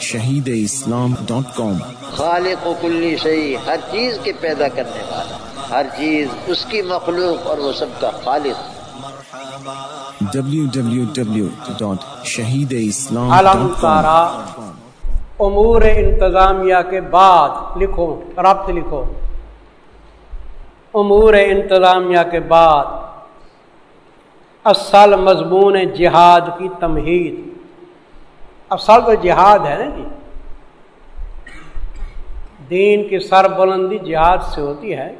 شہید اسلام ڈاٹ کام۔ خالق و کلی شہی ہر چیز کے پیدا کرنے والا ہر چیز اس کی مخلوق اور وہ سب کا خالق۔ تارا امور انتظامیہ کے بعد لکھو ربط لکھو۔ امور انتظامیہ کے بعد اصل مضمون جہاد کی تمہید۔ اصل تو جہاد ہے نا جی۔ دین کی سر بلندی جہاد سے ہوتی ہے۔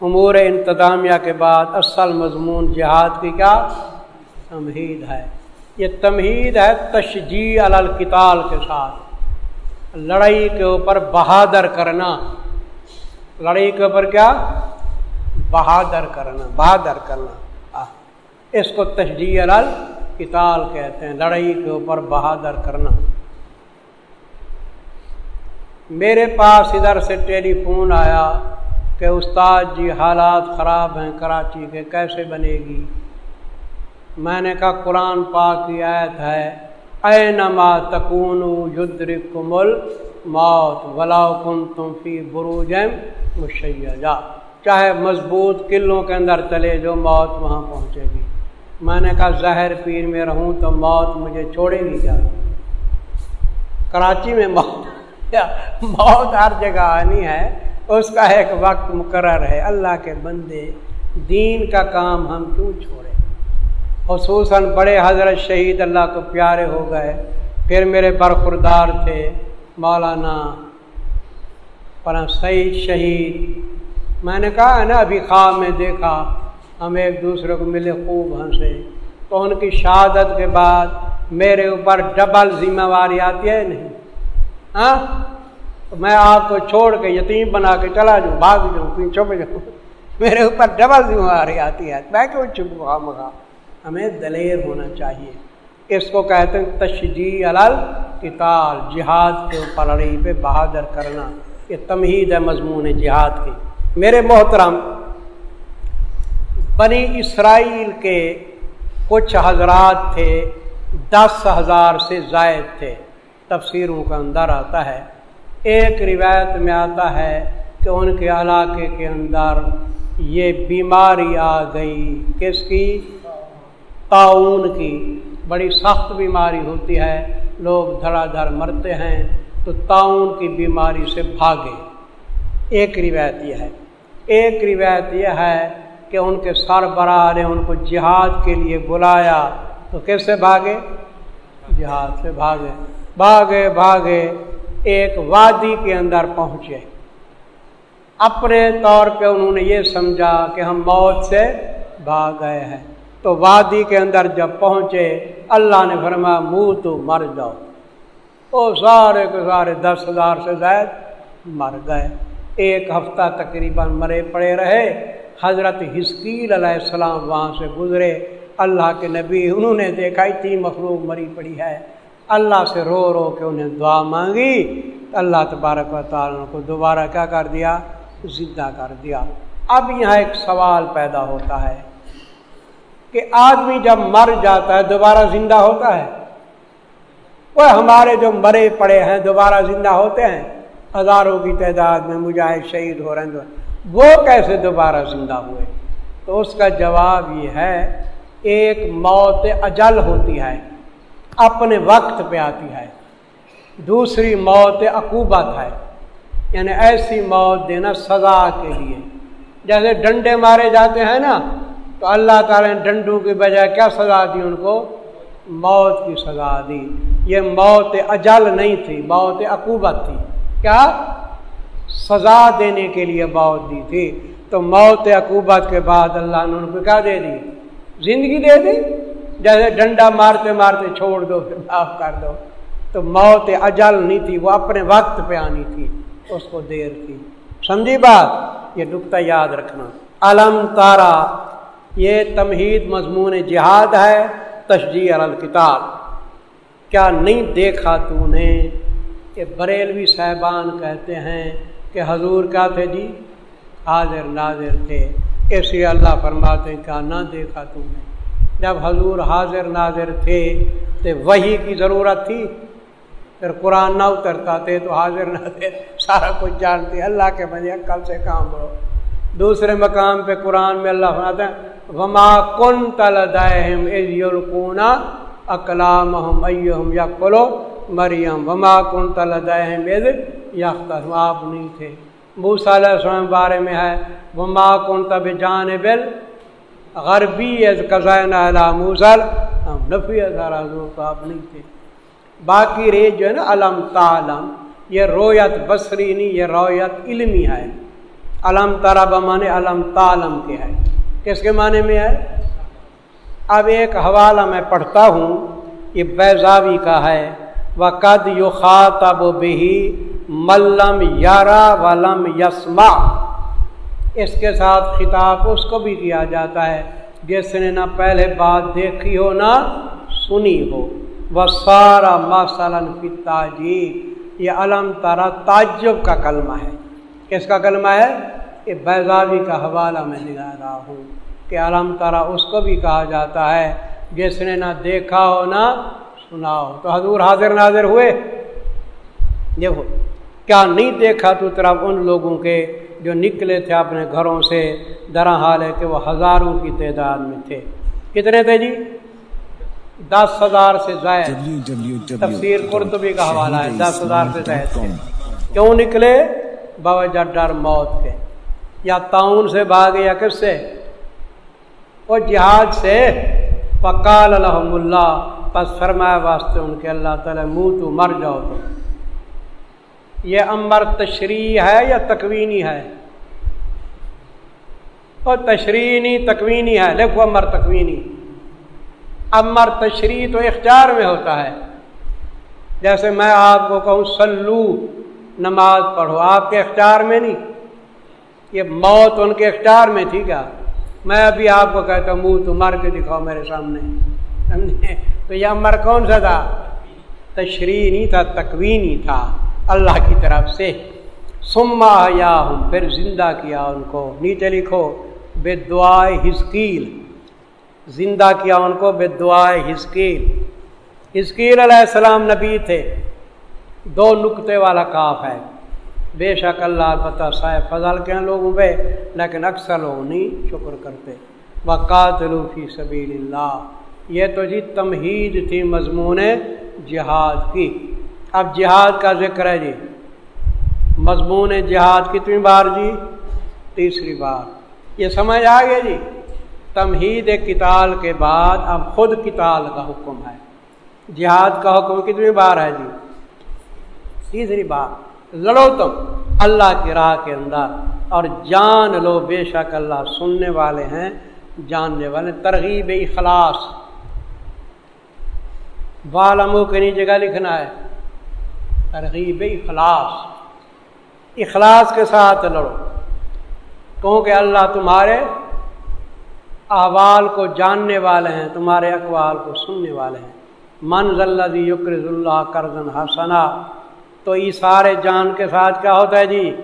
امور انتظامیہ کے بعد اصل مضمون جہاد کی کیا؟ تمہید ہے۔ یہ تمہید ہے تشجیع الکتال کے ساتھ۔ لڑائی کے اوپر بہادر کرنا۔ لڑائی کے اوپر کیا؟ بہادر کرنا بہادر کرنا۔ اس کو تشجیع الکتال کہتے ہیں، لڑائی کے اوپر بہادر کرنا۔ میرے پاس ادھر سے ٹیلی فون آیا کہ استاد جی حالات خراب ہیں کراچی کے، کیسے بنے گی؟ میں نے کہا، قرآن پاک کی آیت ہے اے نما تکون کمل موت ولا کم تم فی بروجم مشیجا چاہے مضبوط قلعوں کے اندر چلے جو موت وہاں پہنچے گی۔ میں نے کہا زہر پیر میں رہوں تو موت مجھے چھوڑے گی کیا کراچی میں موت موت ہر جگہ آنی ہے۔ اس کا ایک وقت مقرر ہے۔ اللہ کے بندے، دین کا کام ہم کیوں چھوڑے؟ خصوصاً بڑے حضرت شہید اللہ کو پیارے ہو گئے۔ پھر میرے برخوردار تھے مولانا پر سعید شہید۔ میں نے کہا، ہے نا، ابھی خواب میں دیکھا۔ ہم ایک دوسرے کو ملے خوب ہنسے تو ان کی شہادت کے بعد میرے اوپر ڈبل ذمہ واری آتی ہے نہیں؟ ہاں؟ میں آپ کو چھوڑ کے یتیم بنا کے چلا جاؤں، بھاگ جاؤں چھپ جاؤں۔ میرے اوپر ڈبل ذمہ داری آتی ہے۔ میں کیوں چھپ مگا ہاں، ہمیں دلیر ہونا چاہیے۔ اس کو کہتے ہیں تشجیع الل کتال جہاد کے اوپر لڑی پہ بہادر کرنا۔ یہ تمہید ہے مضمون جہاد کی۔ میرے محترم بنی اسرائیل کے کچھ حضرات تھے، دس ہزار سے زائد تھے۔ تفسیروں کا اندر آتا ہے۔ ایک روایت میں آتا ہے کہ ان کے علاقے کے اندر یہ بیماری آ گئی۔ کس کی؟ تعاون کی۔ بڑی سخت بیماری ہوتی ہے۔ لوگ دھڑا دھڑ مرتے ہیں تو تعاون کی بیماری سے بھاگے۔ ایک روایت یہ ہے۔ ایک روایت یہ ہے کہ ان کے سربراہ نے ان کو جہاد کے لیے بلایا۔ تو کیسے بھاگے؟ جہاد سے بھاگے۔ بھاگے بھاگے۔ ایک وادی کے اندر پہنچے۔ اپنے طور پہ انہوں نے یہ سمجھا کہ ہم موت سے بھاگ گئے ہیں۔ تو وادی کے اندر جب پہنچے، اللہ نے فرما منہ تو مر جاؤ۔ وہ سارے کے سارے دس ہزار سے زائد مر گئے۔ ایک ہفتہ تقریباً مرے پڑے رہے۔ حضرت حسکیل علیہ السلام وہاں سے گزرے۔ اللہ کے نبی، انہوں نے دیکھا اتنی مخلوق مری پڑی ہے۔ اللہ سے رو رو کے انہیں دعا مانگی۔ اللہ تبارک و تعالیٰ کو دوبارہ کیا کر دیا؟ زندہ کر دیا۔ اب یہاں ایک سوال پیدا ہوتا ہے کہ آدمی جب مر جاتا ہے، دوبارہ زندہ ہوتا ہے۔ وہ ہمارے جو مرے پڑے ہیں، دوبارہ زندہ ہوتے ہیں۔ ہزاروں کی تعداد میں مجاہد شہید ہو رہے ہیں۔ وہ کیسے دوبارہ زندہ ہوئے؟ تو اس کا جواب یہ ہے، ایک موت اجل ہوتی ہے، اپنے وقت پہ آتی ہے۔ دوسری موت عقوبت ہے یعنی ایسی موت دینا سزا کے لیے۔ جیسے ڈنڈے مارے جاتے ہیں نا، تو اللہ تعالی نے ڈنڈوں کی بجائے کیا سزا دی ان کو؟ موت کی سزا دی۔ یہ موت اجل نہیں تھی، موت عقوبت تھی۔ کیا؟ سزا دینے کے لیے موت دی تھی۔ تو موت عقوبت کے بعد اللہ نے ان کو کیا دے دی؟ زندگی دے دی۔ جیسے ڈنڈا مارتے مارتے چھوڑ دو، پھر معاف کر دو۔ تو موت اجل نہیں تھی، وہ اپنے وقت پہ آنی تھی، اس کو دیر تھی۔ سمجھی بات؟ یہ نقطہ یاد رکھنا۔ علم تارا، یہ تمہید مضمون جہاد ہے تشجیح الکتاب۔ کیا نہیں دیکھا تو نے کہ بریلوی صاحبان کہتے ہیں کہ حضور کیا تھے جی حاضر ناظر تھے۔ اس لیے اللہ فرماتے کیا نہ دیکھا تو نے۔ جب حضور حاضر ناظر تھے تو وہی کی ضرورت تھی۔ پھر قرآن نہ اترتا تھے تو حاضر نہ تھے۔ سارا کچھ جانتے اللہ کے بجے کل سے کام بڑھو دوسرے مقام پہ قرآن میں اللہ فرماتا ہے، وما کن تل دہم اکلام ایہم یا کلو مریم وما کن تل دہم یا آپ نہیں تھے۔ موسیٰ علیہ السلام بارے میں ہے وما کن تب جان بل غربی از قزائن علی موسل ہم نفی ہزار حضور آپ نہیں تھے۔ باقی رے جو ہے نا علم تعلم یہ رویت بصری نہیں، یہ رویت علمی ہے۔ علم تارا بمانے علم تعلم کے ہے۔ کس کے معنی میں ہے؟ اب ایک حوالہ میں پڑھتا ہوں، یہ بیزاوی کا ہے۔ وہ قد یو خاطب بہی ملم یارا ولم یسما اس کے ساتھ خطاب اس کو بھی کیا جاتا ہے، جس نے نہ پہلے بات دیکھی ہو، نہ سنی ہو۔ وہ سارا مثلاً پتا جی یہ علم تارا تعجب کا کلمہ ہے۔ کس کا کلمہ ہے، یہ بیزابی کا حوالہ میں نگاہ رہا ہوں کہ علم تارا اس کو بھی کہا جاتا ہے، جس نے نہ دیکھا ہو، نہ سنا ہو۔ تو حضور حاضر ناظر ہوئے؟ دیکھو کیا نہیں دیکھا تو طرف ان لوگوں کے جو نکلے تھے اپنے گھروں سے؟ درا حال ہے کہ وہ ہزاروں کی تعداد میں تھے۔ کتنے تھے جی؟ دس ہزار سے زائد۔ تفسیر قرطبی کا حوالہ ہے، دس ہزار سے زائد تھے۔ کیوں نکلے؟ باوجہ ڈر موت کے۔ یا تعاون سے بھاگے یا کس سے؟ وہ جہاد سے۔ پکال الحم اللہ، پس فرمایا، واسطے ان کے اللہ تعالی منہ تو مر جاؤ تو یہ امر تشریح ہے یا تکوینی ہے؟ اور تشریح تکوینی ہے دیکھو امر تکوینی۔ امر تشریح تو اختیار میں ہوتا ہے۔ جیسے میں آپ کو کہوں سلو نماز پڑھو، آپ کے اختیار میں نہیں۔ یہ موت ان کے اختیار میں تھی کیا میں ابھی آپ کو کہتا ہوں، منہ تو مر کے دکھاؤ میرے سامنے۔ سمجھے تو یہ امر کون سا تھا؟ تشریح نہیں تھا، تکوینی تھا۔ اللہ کی طرف سے۔ سما یا ہوں پھر زندہ کیا ان کو۔ نیچے لکھو بے دعائے ہسکیل زندہ کیا ان کو بے دعائے ہسکیل ہسکیل علیہ السلام نبی تھے۔ دو نقطے والا کاف ہے۔ بے شک اللہ پتہ صاحب فضل کے لوگوں پہ، لیکن اکثر لوگ نہیں شکر کرتے۔ وقات فی سبیل اللہ یہ تو جی تمہید تھی مضمون جہاد کی۔ اب جہاد کا ذکر ہے جی۔ مضمون جہاد کتنی بار جی؟ تیسری بار۔ یہ سمجھ آ گیا جی؟ تمہید کتال کے بعد اب خود کتال کا حکم ہے۔ جہاد کا حکم کتنی بار ہے جی؟ تیسری بار۔ لڑو تم اللہ کی راہ کے اندر اور جان لو بے شک اللہ سننے والے ہیں، جاننے والے ترغیب اخلاص۔ بالمو کے نیچے جگہ لکھنا ہے؟ ترغیب اخلاص۔ اخلاص کے ساتھ لڑو۔ کیونکہ اللہ تمہارے احوال کو جاننے والے ہیں، تمہارے اقوال کو سننے والے ہیں۔ من ضلع یقرض اللہ کرزن حسنا۔ تو اشارے جان کے ساتھ کیا ہوتا ہے جی؟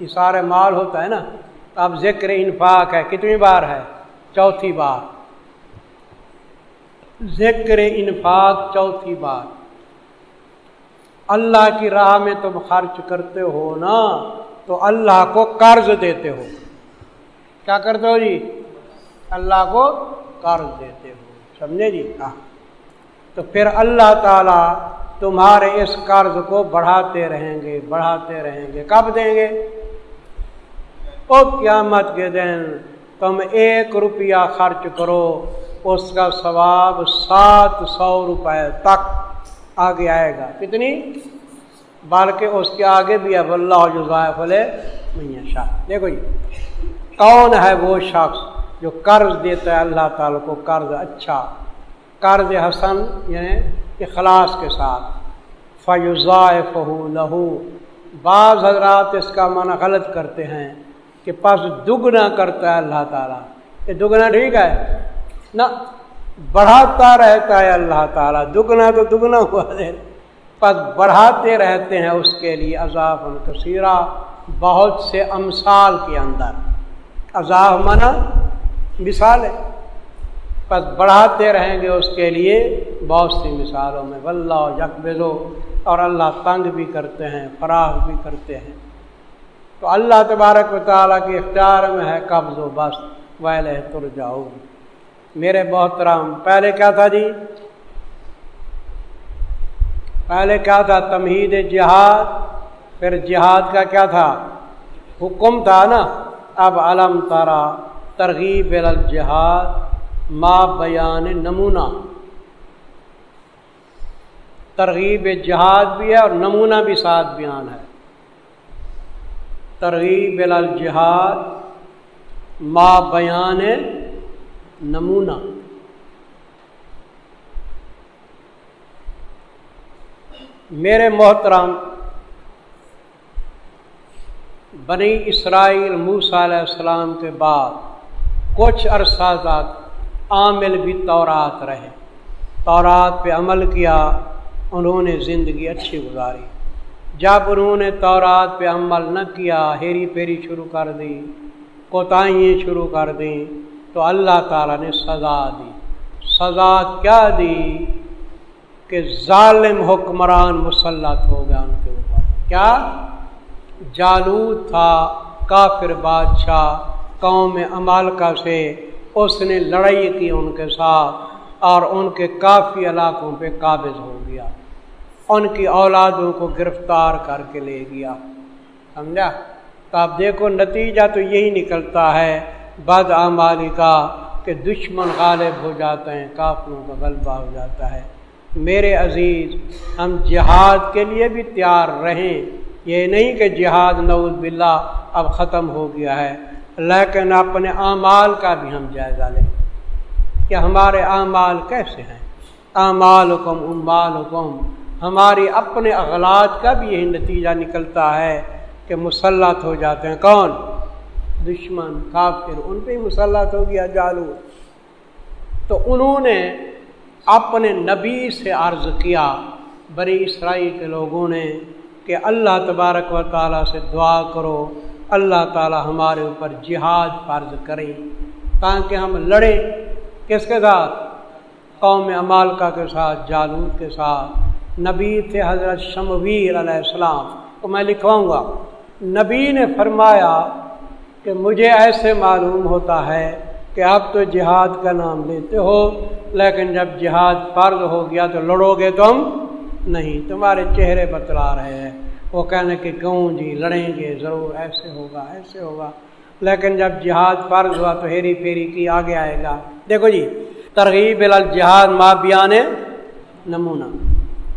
اشارے مال ہوتا ہے نا۔ اب ذکر انفاق ہے، کتنی بار ہے؟ چوتھی بار۔ ذکر انفاق چوتھی بار۔ اللہ کی راہ میں تم خرچ کرتے ہو نا، تو اللہ کو قرض دیتے ہو۔ کیا کرتے ہو جی؟ اللہ کو قرض دیتے ہو۔ سمجھے جی؟ ہاں۔ تو پھر اللہ تعالی تمہارے اس قرض کو بڑھاتے رہیں گے، بڑھاتے رہیں گے۔ کب دیں گے؟ او قیامت کے دن تم ایک روپیہ خرچ کرو، اس کا ثواب سات سو روپے تک۔ آگے آئے گا۔ کتنی؟ بلکہ اس کے آگے بھی اب اللہ جزائف میاں شاہ دیکھو جی کون ہے وہ شخص جو قرض دیتا ہے؟ اللہ تعالیٰ کو قرض اچھا۔ قرض حسن یعنی اخلاص کے ساتھ۔ فیوزائف لہو بعض حضرات اس کا معنی غلط کرتے ہیں کہ پس دگنا کرتا ہے اللہ تعالیٰ۔ یہ دگنا ٹھیک ہے؟ نہ۔ بڑھاتا رہتا ہے اللہ تعالیٰ۔ دگنا تو دگنا ہوا دے پس بڑھاتے رہتے ہیں اس کے لیے عذاب کثیرہ بہت سے امثال کے اندر۔ عذاب منا مثال ہے۔ بس بڑھاتے رہیں گے اس کے لیے بہت سی مثالوں میں۔ واللہ یکبزو۔ اور اللہ تنگ بھی کرتے ہیں فراغ بھی کرتے ہیں۔ تو اللہ تبارک و تعالیٰ کے اختیار میں ہے قبض و بس ویل تر جاؤ میرے محترام پہلے کیا تھا جی؟ پہلے کیا تھا؟ تمہید جہاد، پھر جہاد کا کیا تھا؟ حکم تھا نا، اب علم تارا ترغیب الجہاد، ما بیان نمونہ۔ ترغیب جہاد بھی ہے اور نمونہ بھی ساتھ بیان ہے۔ ترغیب الجہاد، ما بیان نمونہ۔ میرے محترم، بنی اسرائیل موسیٰ علیہ السلام کے بعد کچھ عرصہ تک عامل بھی تورات رہے۔ تورات پہ عمل کیا، انہوں نے زندگی اچھی گزاری۔ جب انہوں نے تورات پہ عمل نہ کیا، ہیری پھیری شروع کر دی، کوتاہیاں شروع کر دیں۔ تو اللہ تعالیٰ نے سزا دی۔ سزا کیا دی؟ کہ ظالم حکمران مسلط ہو گیا ان کے اوپر۔ کیا؟ جالود تھا، کافر بادشاہ، قوم امالکا سے اس نے لڑائی کی ان کے ساتھ اور ان کے کافی علاقوں پہ قابض ہو گیا۔ ان کی اولادوں کو گرفتار کر کے لے گیا۔ سمجھا؟ تو آپ دیکھو، نتیجہ تو یہی نکلتا ہے بد آمالی کا کہ دشمن غالب ہو جاتے ہیں، کافروں کا غلبہ ہو جاتا ہے۔ میرے عزیز، ہم جہاد کے لیے بھی تیار رہیں۔ یہ نہیں کہ جہاد، نعوذ باللہ، اب ختم ہو گیا ہے۔ لیکن اپنے اعمال کا بھی ہم جائزہ لیں۔ کہ ہمارے اعمال کیسے ہیں؟ اعمال حکم امال حکم ہماری اپنے اغلاط کا بھی یہی نتیجہ نکلتا ہے کہ مسلط ہو جاتے ہیں۔ کون؟ دشمن، کافر، ان پہ مسلط ہو گیا جالو۔ تو انہوں نے اپنے نبی سے عرض کیا بڑی اسرائیل کے لوگوں نے، کہ اللہ تبارک و تعالیٰ سے دعا کرو، اللہ تعالیٰ ہمارے اوپر جہاد فرض کریں تاکہ ہم لڑیں۔ کس کے ساتھ؟ قوم امالکا کے ساتھ جالود کے ساتھ۔ نبی تھے حضرت شمویر علیہ السلام۔ کو میں لکھواؤں گا، نبی نے فرمایا کہ مجھے ایسے معلوم ہوتا ہے کہ آپ تو جہاد کا نام لیتے ہو، لیکن جب جہاد فرض ہو گیا تو لڑو گے تم نہیں، تمہارے چہرے بتلا رہے ہیں۔ وہ کہنے کہ کیوں جی لڑیں گے، ضرور ایسے ہوگا ایسے ہوگا۔ لیکن جب جہاد فرض ہوا تو ہیری پھیری کی آگے آئے گا۔ دیکھو جی ترغیب الجہاد ماں بیان نمونہ۔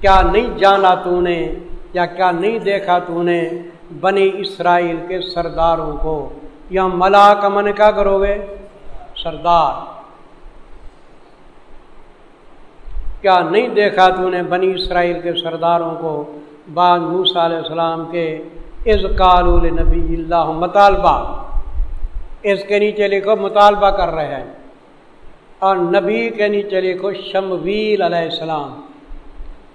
کیا نہیں جانا تو نے یا کیا نہیں دیکھا تو نے بنی اسرائیل کے سرداروں کو؟ یا ملا کا من کیا کرو گے؟ سردار۔ کیا نہیں دیکھا تو نے بنی اسرائیل کے سرداروں کو؟ بعد موسا علیہ السلام کے از کالول نبی اللہ مطالبہ۔ اس کے نیچے لکھو مطالبہ کر رہے ہیں۔ اور نبی کے نیچے لکھو شمویل علیہ السلام۔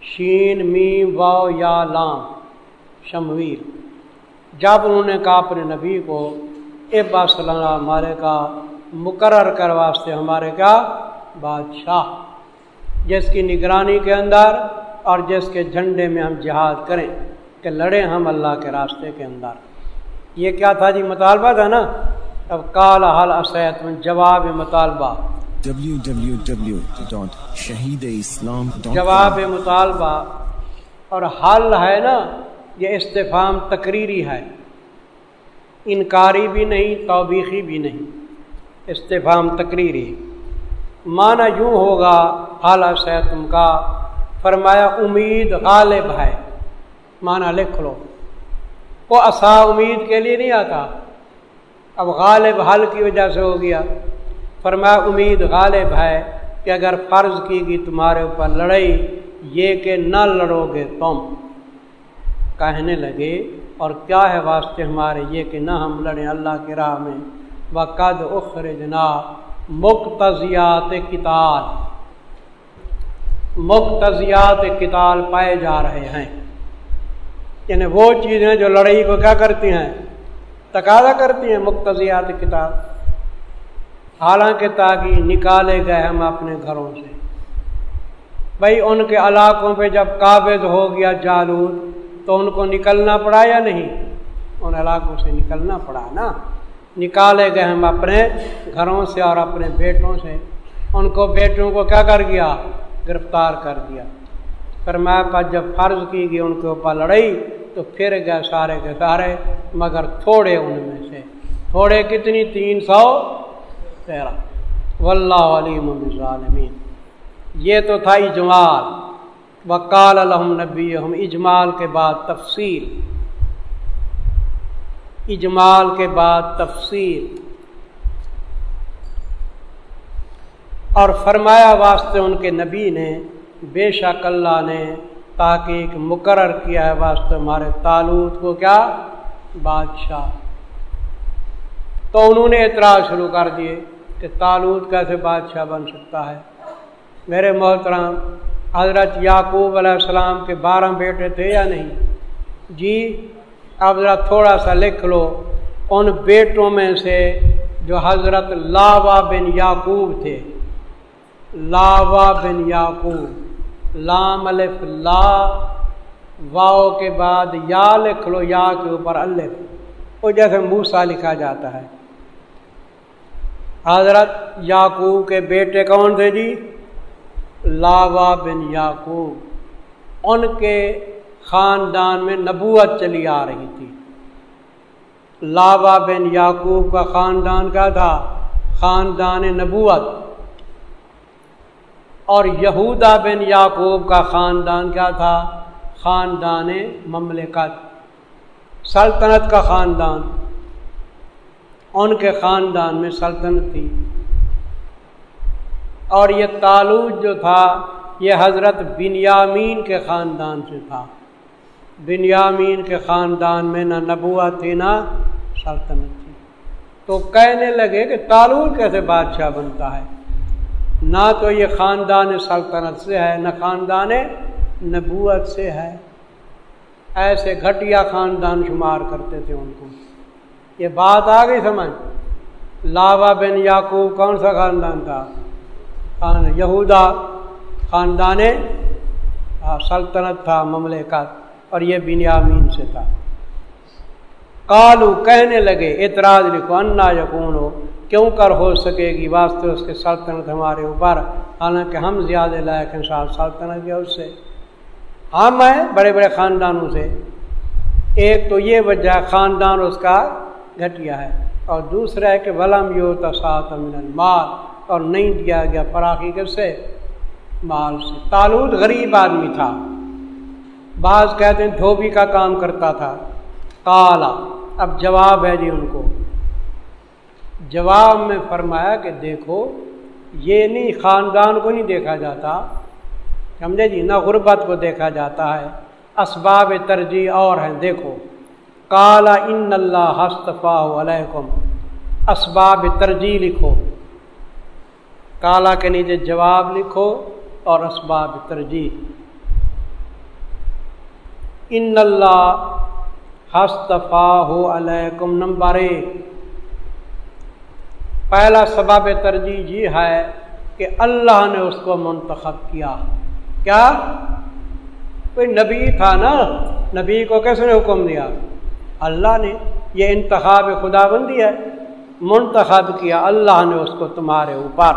شین، میم واؤ یا لام۔ شمویل۔ جب انہوں نے کہا اپنے نبی کو صلی اللہ ہمارے کا مقرر کر واسطے ہمارے کا بادشاہ جس کی نگرانی کے اندر اور جس کے جھنڈے میں ہم جہاد کریں کہ لڑیں ہم اللہ کے راستے کے اندر۔ یہ کیا تھا جی؟ مطالبہ تھا نا؟ اب کال حل اسیت میں جواب مطالبہ۔ جواب مطالبہ۔ اور حل ہے نا یہ استفام تقریری ہے۔ انکاری بھی نہیں، توبیخی بھی نہیں۔ استفام تقریری۔ معنی یوں ہوگا حال سے تم کا فرمایا امید غالب ہے۔ مانا لکھ لو۔ وہ اصا امید کے لیے نہیں آتا۔ اب غالب حل کی وجہ سے ہو گیا۔ فرمایا امید غالب ہے کہ اگر فرض کی گئی تمہارے اوپر لڑائی، یہ کہ نہ لڑو گے تم۔ کہنے لگے اور کیا ہے واسطے ہمارے یہ کہ نہ ہم لڑیں اللہ کی راہ میں؟ وہ قد اخرجنا مقتضیات کتاب مقتضیات کتاب پائے جا رہے ہیں۔ یعنی وہ چیزیں جو لڑائی کو کیا کرتی ہیں؟ تقاضا کرتی ہیں مقتضیات کتاب حالانکہ تاکہ نکالے گئے ہم اپنے گھروں سے۔ بھائی ان کے علاقوں پہ جب قابض ہو گیا جالود تو ان کو نکلنا پڑا یا نہیں؟ ان علاقوں سے نکلنا پڑا نا۔ نکالے گئے ہم اپنے گھروں سے اور اپنے بیٹوں سے۔ ان کو بیٹوں کو کیا کر گیا؟ گرفتار کر دیا۔ پھر میں پاس جب فرض کی گئی ان کے اوپر لڑائی، تو پھر گئے سارے کے سارے، مگر تھوڑے ان میں سے۔ تھوڑے کتنی؟ تین سو تیرہ۔ واللہ علیم ظالمین یہ تو تھا اجمال وکال الحم نبی ہم اجمال کے بعد تفصیل۔ اجمال کے بعد تفصیل۔ اور فرمایا واسطے ان کے نبی نے، بے شک اللہ نے تاکہ مقرر کیا ہے واسطے ہمارے تالوت کو۔ کیا؟ بادشاہ۔ تو انہوں نے اعتراض شروع کر دیے کہ تالوت کیسے بادشاہ بن سکتا ہے۔ میرے محترام حضرت یعقوب علیہ السلام کے بارہ بیٹے تھے یا نہیں؟ جی اب ذرا تھوڑا سا لکھ لو۔ ان بیٹوں میں سے جو حضرت لاوا بن یعقوب تھے۔ لاوا بن یعقوب۔ لام الف لا واؤ کے بعد یا لکھ لو، یا کے اوپر الف۔ وہ جیسے موسا لکھا جاتا ہے۔ حضرت یعقوب کے بیٹے کون تھے جی؟ لاوا بن یعقوب، ان کے خاندان میں نبوت چلی آ رہی تھی۔ لاوا بن یعقوب کا خاندان کا تھا؟ خاندان نبوت۔ اور یہودا بن یعقوب کا خاندان کیا تھا؟ خاندان مملکت۔ سلطنت کا خاندان۔ ان کے خاندان میں سلطنت تھی۔ اور یہ تعلق جو تھا، یہ حضرت بنیامین کے خاندان سے تھا۔ بنیامین کے خاندان میں نہ نبوت تھی، نہ سلطنت تھی۔ تو کہنے لگے کہ تالور کیسے بادشاہ بنتا ہے؟ نہ تو یہ خاندان سلطنت سے ہے، نہ خاندان نبوت سے ہے۔ ایسے گھٹیا خاندان شمار کرتے تھے ان کو۔ یہ بات آ گئی سمجھ؟ لاوا بن یعقوب کون سا خاندان تھا؟ خان یہودا خاندان سلطنت تھا، مملکت، اور یہ بنیامین سے تھا۔ کالو کہنے لگے، اعتراض لکھو، انا یقون ہو کیوں کر ہو سکے گی واسطے اس کے سلطنت ہمارے اوپر؟ حالانکہ ہم زیادہ لائق ہیں سلطنت یا اس سے۔ ہم ہیں بڑے بڑے خاندانوں سے۔ ایک تو یہ وجہ خاندان اس کا گھٹیا ہے، اور دوسرا ہے کہ ولم یو تصاط مال اور نہیں دیا گیا فراخی کس سے۔ مال سے۔ تالود غریب آدمی تھا۔ بعض کہتے ہیں دھوبی کا کام کرتا تھا۔ کالا اب جواب ہے جی ان کو۔ جواب میں فرمایا کہ دیکھو، یہ نہیں، خاندان کو نہیں دیکھا جاتا۔ سمجھے جی؟ نہ غربت کو دیکھا جاتا ہے۔ اسباب ترجیح اور ہیں۔ دیکھو۔ کالا ان اللہ ہستفا علیکم۔ اسباب ترجیح لکھو۔ کالا کے نیچے جواب لکھو اور اسباب ترجیح۔ ان اللہ ہستفا ہو علیکم نمبر ایک۔ پہلا سباب ترجیح یہ ہے کہ اللہ نے اس کو منتخب کیا۔ کیا؟ کوئی نبی تھا نا؟ نبی کو کیسے نے حکم دیا؟ اللہ نے۔ یہ انتخاب خدا بندی ہے۔ منتخب کیا۔ اللہ نے اس کو تمہارے اوپر۔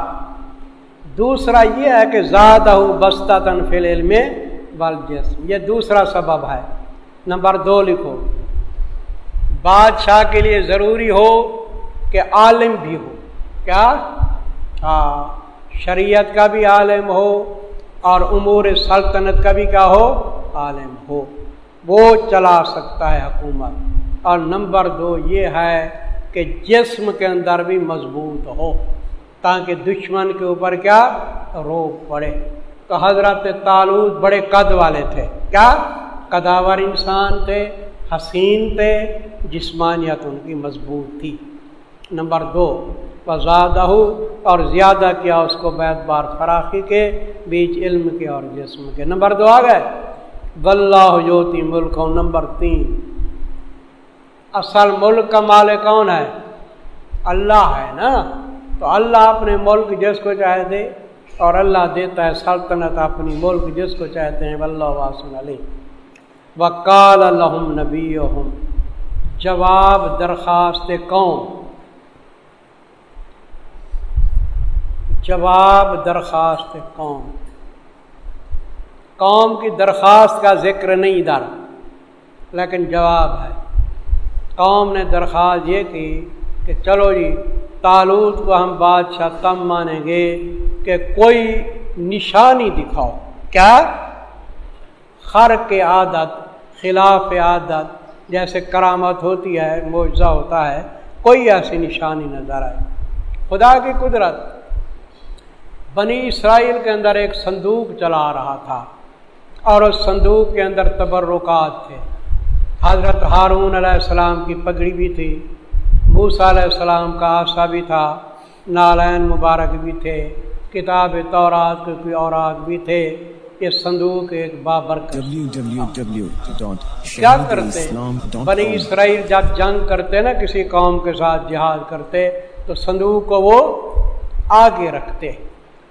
دوسرا یہ ہے کہ زیادہ بستہ تنفیل علم والجسم۔ یہ دوسرا سبب ہے۔ نمبر دو لکھو۔ بادشاہ کے لیے ضروری ہو کہ عالم بھی ہو۔ کیا؟ ہاں۔ شریعت کا بھی عالم ہو اور امور سلطنت کا بھی کیا ہو؟ عالم ہو۔ وہ چلا سکتا ہے حکومت۔ اور نمبر دو یہ ہے کہ جسم کے اندر بھی مضبوط ہو۔ تاکہ دشمن کے اوپر کیا روک پڑے۔ تو حضرت تعلق بڑے قد والے تھے۔ کیا؟ قداور انسان تھے، حسین تھے، جسمانیت ان کی مضبوط تھی۔ نمبر دو وزادہ اور زیادہ کیا اس کو بیت بار فراخی کے بیچ علم کے اور جسم کے۔ نمبر دو آ گئے۔ واللہ یوتی ملک نمبر تین، اصل ملک کا مالک کون ہے؟ اللہ ہے نا؟ تو اللہ اپنے ملک جس کو چاہے دے اور اللہ دیتا ہے سلطنت اپنی ملک جس کو چاہتے ہیں، واللہ واسن علی وکال الحم نبی جواب درخواست قوم۔ جواب درخواست قوم۔ قوم کی درخواست کا ذکر نہیں در، لیکن جواب ہے۔ قوم نے درخواست یہ کی کہ چلو جی تالوت کو ہم بادشاہ تم مانیں گے کہ کوئی نشانی دکھاؤ۔ کیا؟ خر کے عادت، خلاف عادت، جیسے کرامت ہوتی ہے، معجزہ ہوتا ہے، کوئی ایسی نشانی نظر آئے۔ خدا کی قدرت، بنی اسرائیل کے اندر ایک صندوق چلا رہا تھا اور اس صندوق کے اندر تبرکات تھے۔ حضرت ہارون علیہ السلام کی پگڑی بھی تھی۔ موسا علیہ السلام کا آسا بھی تھا نالین مبارک بھی تھے کتاب تورات کے کوئی اورات بھی تھے یہ صندوق ایک بابر کیا کرتے؟ بنی اسرائیل جب جنگ کرتے نا کسی قوم کے ساتھ جہاد کرتے تو صندوق کو وہ آگے رکھتے۔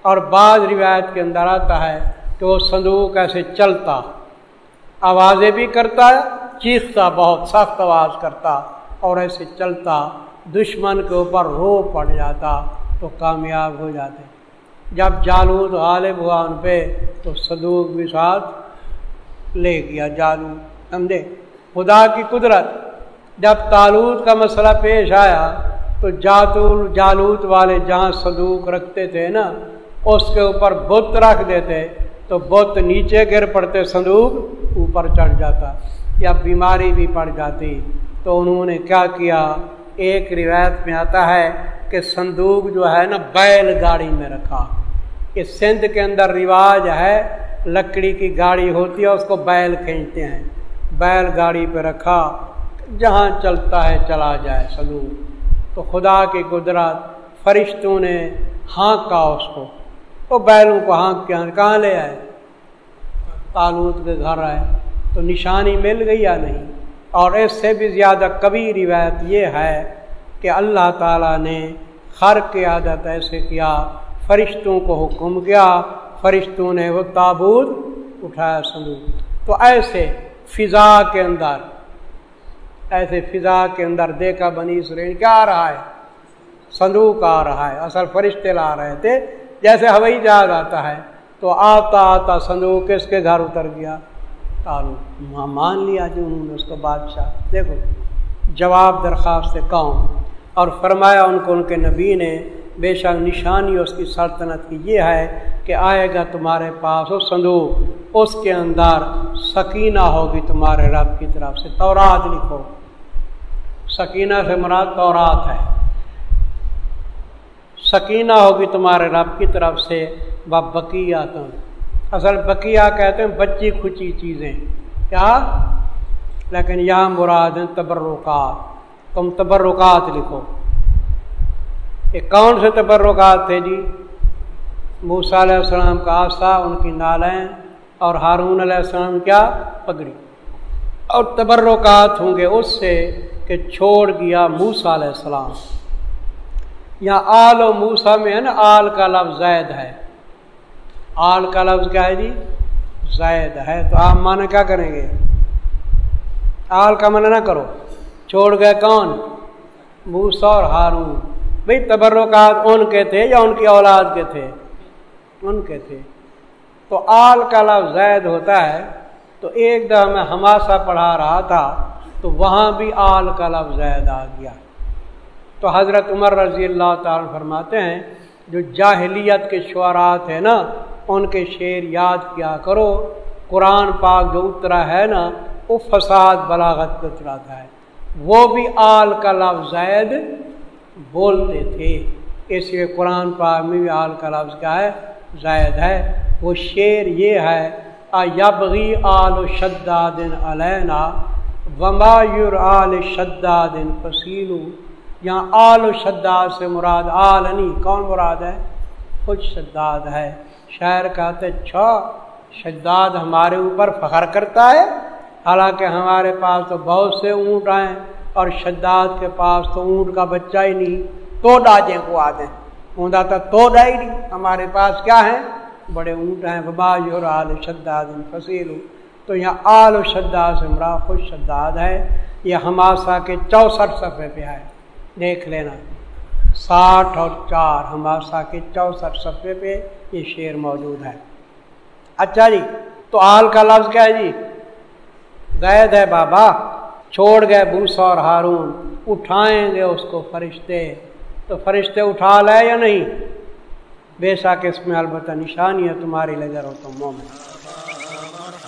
اور بعض روایت کے اندر آتا ہے کہ وہ صندوق ایسے چلتا آوازیں بھی کرتا چیختا بہت سخت آواز کرتا۔ اور ایسے چلتا، دشمن کے اوپر رو پڑ جاتا تو کامیاب ہو جاتے۔ جب جالود غالب ہوا ان پہ، تو صدوق بھی ساتھ لے گیا جالود سمجھے؟ خدا کی قدرت۔ جب تالود کا مسئلہ پیش آیا، تو جاتول، جالوت والے جہاں صدوق رکھتے تھے نا، اس کے اوپر بت رکھ دیتے، تو بت نیچے گر پڑتے صندوق اوپر چڑھ جاتا یا بیماری بھی پڑ جاتی۔ تو انہوں نے کیا کیا؟ ایک روایت میں آتا ہے کہ صندوق جو ہے نا بیل گاڑی میں رکھا۔ کہ سندھ کے اندر رواج ہے، لکڑی کی گاڑی ہوتی ہے، اس کو بیل کھینچتے ہیں۔ بیل گاڑی پہ رکھا، جہاں چلتا ہے چلا جائے صندوق۔ تو خدا کی قدرت فرشتوں نے ہانکا اس کو۔ تو بیلوں کو ہانک کے کہاں لے آئے؟ تالوت کے گھر آئے۔ تو نشانی مل گئی یا نہیں؟ اور اس سے بھی زیادہ کبھی روایت یہ ہے کہ اللہ تعالیٰ نے خر کی عادت ایسے کیا، فرشتوں کو حکم کیا، فرشتوں نے وہ تابوت اٹھایا سندوق تو ایسے فضا کے اندر، ایسے فضا کے اندر دیکھا بنی سرین کیا آ رہا ہے؟ صندوق آ رہا ہے، اصل فرشتے لا رہے تھے۔ جیسے ہوائی جہاز آتا ہے تو آتا آتا صندوق کس کے گھر اتر گیا۔ وہاں مان لیا جو انہوں نے اس کو بادشاہ۔ دیکھو، جواب درخواست قوم، اور فرمایا ان کو ان کے نبی نے بے شک نشانی اس کی سلطنت کی۔ یہ ہے کہ آئے گا تمہارے پاس وہ صندوق، اس کے اندر سکینہ ہوگی تمہارے رب کی طرف سے۔ تورات لکھو۔ سکینہ سے مراد تورات ہے۔ سکینہ ہوگی تمہارے رب کی طرف سے۔ بکیا تم اصل بکیا کہتے ہیں بچی کھچی چیزیں۔ کیا؟ لیکن یہاں مراد ہیں تبرکات۔ تم تبرکات لکھو۔ یہ کون سے تبرکات تھے جی؟ موسا علیہ السلام کا آسا، ان کی نالیں اور ہارون علیہ السلام کیا؟ پگڑی۔ اور تبرکات ہوں گے اس سے کہ چھوڑ گیا موسا علیہ السلام۔ یہاں آل و موسا میں ہے نا، آل کا لفظ زید ہے۔ آل کا لفظ کیا ہے جی؟ زید ہے۔ تو آپ مانا کیا کریں گے؟ آل کا من نہ کرو۔ چھوڑ گئے کون؟ موسا اور ہارون۔ بھائی تبرکات ان کے تھے یا ان کی اولاد کے تھے؟ ان کے تھے۔ تو آل کا لفظ زید ہوتا ہے۔ تو ایک دفعہ میں ہماسا پڑھا رہا تھا۔ تو وہاں بھی آل کا لفظ زید آ گیا۔ تو حضرت عمر رضی اللہ تعالی فرماتے ہیں، جو جاہلیت کے شعرات ہیں نا ان کے شعر یاد کیا کرو۔ قرآن پاک جو اترا ہے نا، وہ فساد، بلاغت کو اتراتا ہے۔ وہ بھی آل کا لفظ زید بولتے تھے۔ اس لیے قرآن پاک میں بھی آل کا لفظ کیا ہے؟ زائد ہے۔ وہ شعر یہ ہے یبغی آل و شدادن علینا وما یور آل شدادن فصیلو۔ یہاں آل و شداد سے مراد آل نہیں، کون مراد ہے؟ کچھ شداد ہے۔ شاعر کہتے چھا شداد ہمارے اوپر فخر کرتا ہے، حالانکہ ہمارے پاس تو بہت سے اونٹ آئیں اور شداد کے پاس تو اونٹ کا بچہ ہی نہیں تو ڈاجیں کو آ دیں اوندا تو تو ڈائری ہمارے پاس کیا ہے؟ بڑے اونٹ ہیں بباج اور آل شداد فصیل تو یہاں آل و شداد سے مرا خوش شداد ہے۔ یہ ہماسا کے چونسٹھ صفحے پہ ہے دیکھ لینا، ساٹھ اور چار ہماسا کے چونسٹھ صفحے پہ یہ شعر موجود ہے۔ اچھا جی تو آل کا لفظ کیا ہے جی؟ زید ہے بابا، چھوڑ گئے بوسا اور ہارون، اٹھائیں گے اس کو فرشتے۔ تو فرشتے اٹھا لے یا نہیں؟ بے شک اس میں البتہ نشانی ہے، تمہاری نظر ہو تم مومن۔